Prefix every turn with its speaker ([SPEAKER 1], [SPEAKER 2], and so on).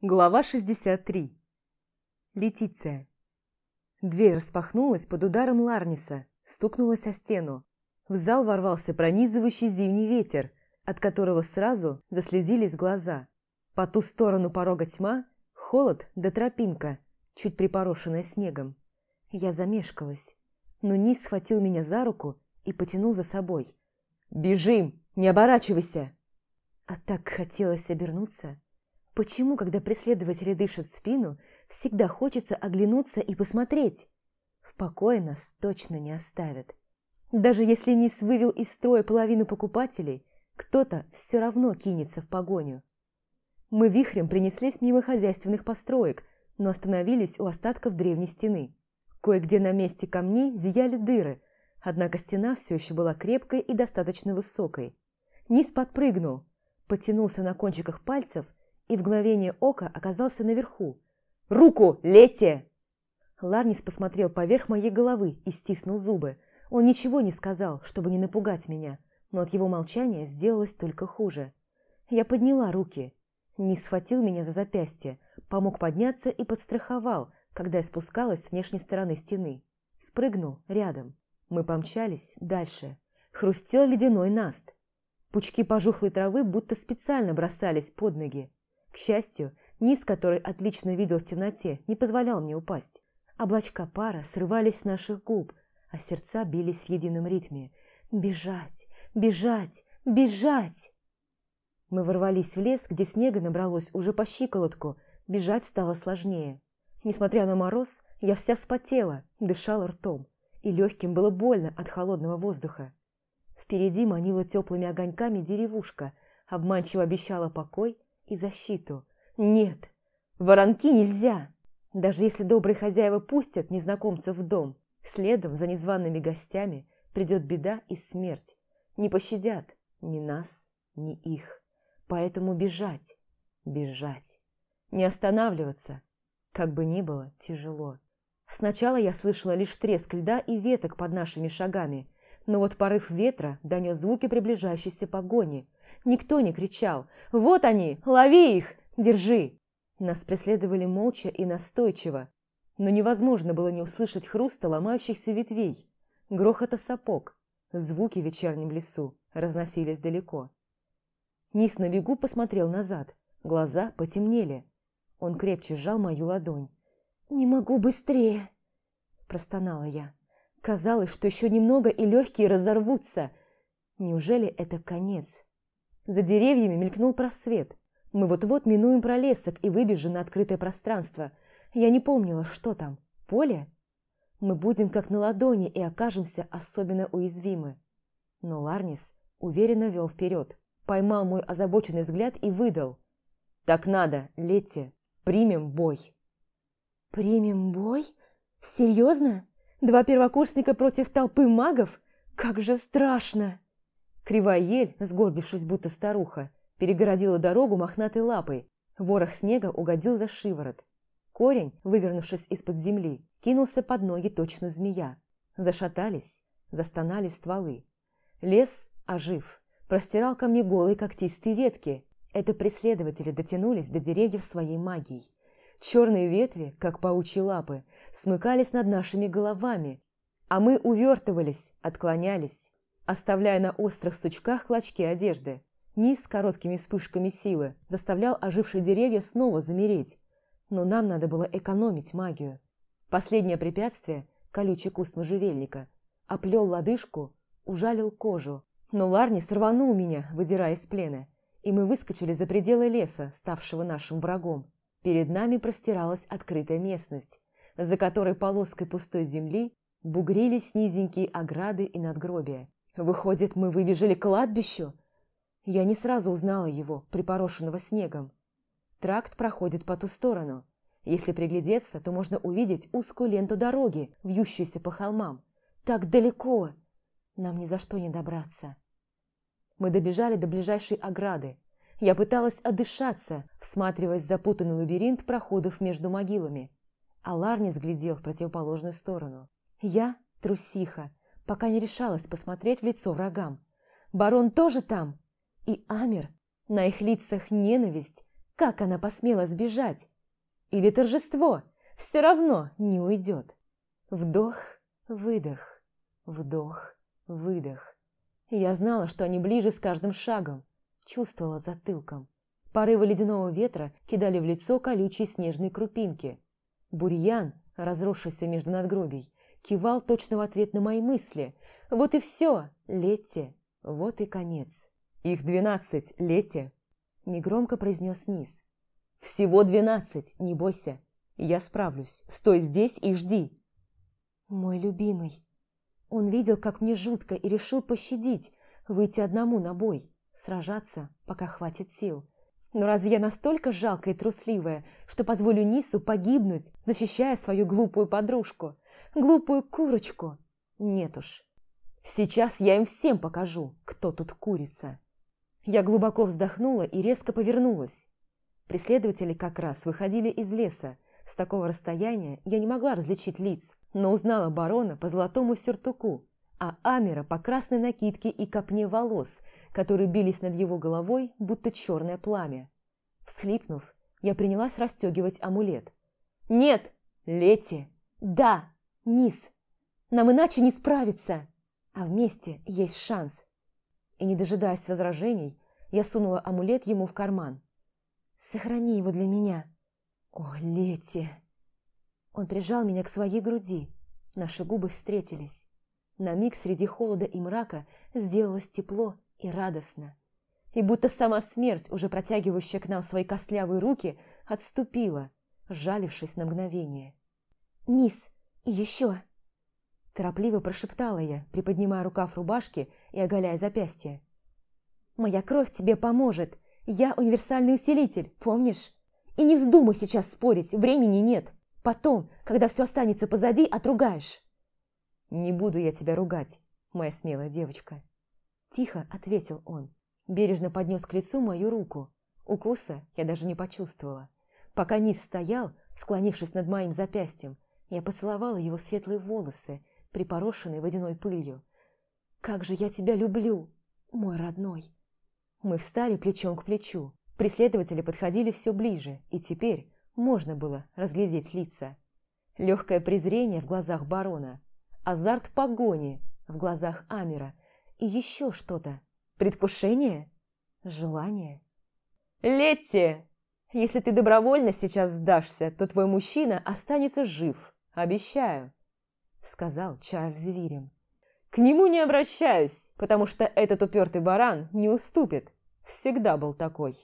[SPEAKER 1] Глава 63. Летиция. Дверь распахнулась под ударом Ларниса, стукнулась о стену. В зал ворвался пронизывающий зимний ветер, от которого сразу заслезились глаза. По ту сторону порога тьма, холод да тропинка, чуть припорошенная снегом. Я замешкалась, но Низ схватил меня за руку и потянул за собой. «Бежим! Не оборачивайся!» А так хотелось обернуться. Почему, когда преследователи дышат в спину, всегда хочется оглянуться и посмотреть? В покое нас точно не оставят. Даже если Низ вывел из строя половину покупателей, кто-то все равно кинется в погоню. Мы вихрем принеслись мимо хозяйственных построек, но остановились у остатков древней стены. Кое-где на месте камней зияли дыры, однако стена все еще была крепкой и достаточно высокой. Низ подпрыгнул, потянулся на кончиках пальцев – и в мгновение ока оказался наверху. «Руку, Летти!» Ларнис посмотрел поверх моей головы и стиснул зубы. Он ничего не сказал, чтобы не напугать меня, но от его молчания сделалось только хуже. Я подняла руки. Не схватил меня за запястье, помог подняться и подстраховал, когда я спускалась с внешней стороны стены. Спрыгнул рядом. Мы помчались дальше. Хрустел ледяной наст. Пучки пожухлой травы будто специально бросались под ноги. К счастью, низ, который отлично видел в темноте, не позволял мне упасть. Облачка пара срывались с наших губ, а сердца бились в едином ритме. «Бежать! Бежать! Бежать!» Мы ворвались в лес, где снега набралось уже по щиколотку. Бежать стало сложнее. Несмотря на мороз, я вся вспотела, дышала ртом, и легким было больно от холодного воздуха. Впереди манила теплыми огоньками деревушка, обманчиво обещала покой и защиту. Нет, воронки нельзя. Даже если добрые хозяева пустят незнакомцев в дом, следом за незваными гостями придет беда и смерть. Не пощадят ни нас, ни их. Поэтому бежать, бежать. Не останавливаться, как бы ни было тяжело. Сначала я слышала лишь треск льда и веток под нашими шагами, но вот порыв ветра донес звуки приближающейся погони – Никто не кричал «Вот они! Лови их! Держи!» Нас преследовали молча и настойчиво, но невозможно было не услышать хруста ломающихся ветвей, грохота сапог, звуки в вечернем лесу разносились далеко. Низ на бегу посмотрел назад, глаза потемнели. Он крепче сжал мою ладонь. «Не могу быстрее!» – простонала я. Казалось, что еще немного и легкие разорвутся. Неужели это конец? За деревьями мелькнул просвет. Мы вот-вот минуем пролесок и выбежим на открытое пространство. Я не помнила, что там. Поле? Мы будем как на ладони и окажемся особенно уязвимы. Но Ларнис уверенно вел вперед, поймал мой озабоченный взгляд и выдал. «Так надо, Летти, примем бой». «Примем бой? Серьезно? Два первокурсника против толпы магов? Как же страшно!» Кривая ель, сгорбившись будто старуха, перегородила дорогу мохнатой лапой. Ворох снега угодил за шиворот. Корень, вывернувшись из-под земли, кинулся под ноги точно змея. Зашатались, застонали стволы. Лес, ожив, простирал ко мне голые когтистые ветки. Это преследователи дотянулись до деревьев своей магией. Черные ветви, как паучьи лапы, смыкались над нашими головами, а мы увертывались, отклонялись, оставляя на острых сучках клочки одежды. Низ с короткими вспышками силы заставлял ожившие деревья снова замереть. Но нам надо было экономить магию. Последнее препятствие – колючий куст можжевельника. Оплел лодыжку, ужалил кожу. Но Ларни сорванул меня, выдирая из плена. И мы выскочили за пределы леса, ставшего нашим врагом. Перед нами простиралась открытая местность, за которой полоской пустой земли бугрились низенькие ограды и надгробия. Выходит, мы выбежали к кладбищу? Я не сразу узнала его, припорошенного снегом. Тракт проходит по ту сторону. Если приглядеться, то можно увидеть узкую ленту дороги, вьющуюся по холмам. Так далеко! Нам ни за что не добраться. Мы добежали до ближайшей ограды. Я пыталась отдышаться, всматриваясь в запутанный лабиринт проходов между могилами. А Ларнис глядел в противоположную сторону. Я трусиха, пока не решалась посмотреть в лицо врагам. Барон тоже там. И Амер. На их лицах ненависть, Как она посмела сбежать? Или торжество? Все равно не уйдет. Вдох, выдох, вдох, выдох. Я знала, что они ближе с каждым шагом, чувствовала затылком. Порывы ледяного ветра кидали в лицо колючие снежные крупинки. Бурьян, разросшийся между надгробий, кивал точно в ответ на мои мысли. Вот и все, Летти, вот и конец. Их двенадцать, Летти, негромко произнес Низ. Всего двенадцать, не бойся. Я справлюсь. Стой здесь и жди. Мой любимый. Он видел, как мне жутко, и решил пощадить, выйти одному на бой, сражаться, пока хватит сил. Но разве я настолько жалкая и трусливая, что позволю Нису погибнуть, защищая свою глупую подружку? Глупую курочку? Нет уж. Сейчас я им всем покажу, кто тут курица. Я глубоко вздохнула и резко повернулась. Преследователи как раз выходили из леса. С такого расстояния я не могла различить лиц, но узнала барона по золотому сюртуку, а Амера по красной накидке и копне волос, которые бились над его головой, будто черное пламя. Всхлипнув, я принялась расстегивать амулет. «Нет! Лети! Да! Низ! Нам иначе не справиться! А вместе есть шанс!» И, не дожидаясь возражений, я сунула амулет ему в карман. «Сохрани его для меня!» «О, Лети!» Он прижал меня к своей груди. Наши губы встретились. На миг среди холода и мрака сделалось тепло и радостно. И будто сама смерть, уже протягивающая к нам свои костлявые руки, отступила, жалившись на мгновение. «Низ, и еще!» Торопливо прошептала я, приподнимая рукав рубашки и оголяя запястье. «Моя кровь тебе поможет. Я универсальный усилитель, помнишь? И не вздумай сейчас спорить, времени нет. Потом, когда все останется позади, отругаешь». «Не буду я тебя ругать, моя смелая девочка». Тихо ответил он. Бережно поднес к лицу мою руку. Укуса я даже не почувствовала. Пока Низ стоял, склонившись над моим запястьем, я поцеловала его светлые волосы, припорошенные водяной пылью. «Как же я тебя люблю, мой родной!» Мы встали плечом к плечу. Преследователи подходили все ближе, и теперь можно было разглядеть лица. Легкое презрение в глазах барона, азарт погони в глазах Амера и еще что-то. Предвкушение? Желание? «Летти! Если ты добровольно сейчас сдашься, то твой мужчина останется жив, обещаю», сказал Чарльз зверем. «К нему не обращаюсь, потому что этот упертый баран не уступит. Всегда был такой».